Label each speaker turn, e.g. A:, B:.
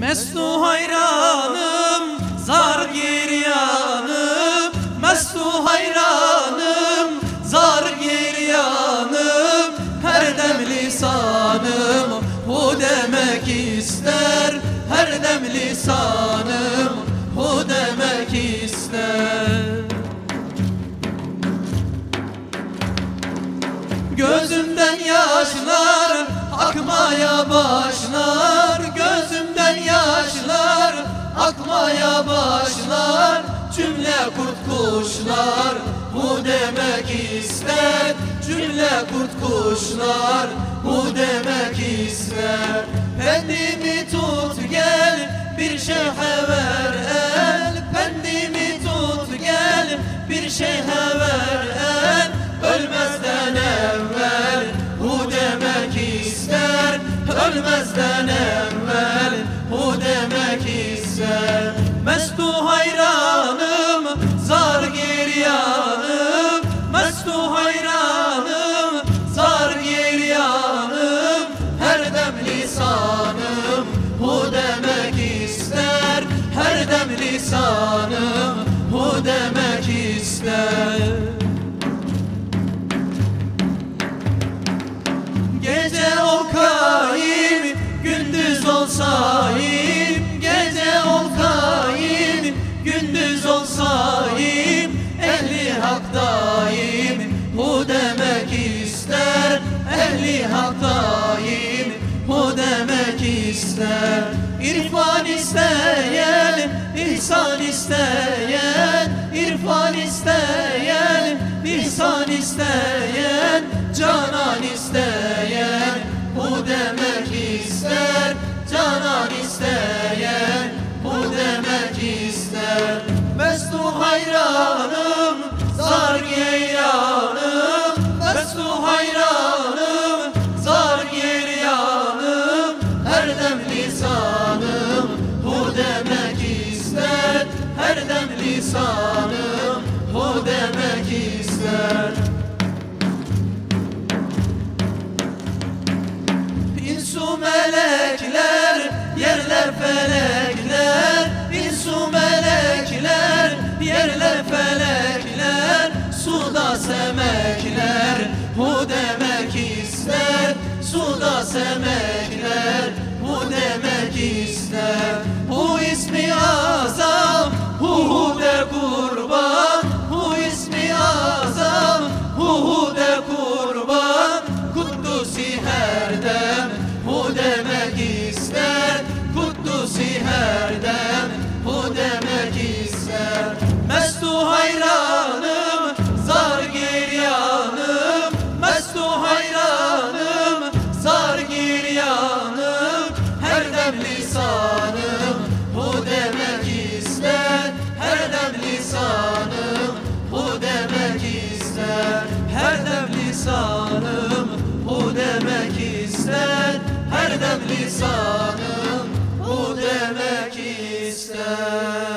A: Mestu hayranım, zar giryanım Mestu hayranım, zar giryanım Her dem lisanım hu demek ister. Her dem lisanım hu demek ister. Gözümden yaşlar akmaya başlar akmaya başlar Cümle kurt kuşlar. Bu demek ister Cümle kurt kuşlar. Bu demek ister. Pendimi tut gel bir şeyhe demek ister. Gece olkayım, gündüz olsayım Gece olkayım, gündüz olsayım Ehli haktayım, bu demek ister. Ehli haktayım, bu demek ister. İrfan isteyen, ihsan isteyen İrfan isteyen, ihsan isteyen Canan isteyen, bu demek ister Canan isteyen, bu demek ister. Mestu hayranım, zar geyyanım Mestu hayranım, zar giryanım Her dem lisanım, bu demek ister Her dem lisanım, semekler, bu demek ister. Bu ismi azam, hu hu de kurban. Bu ismi azam, hu hu de kurban lisanım bu demek ister.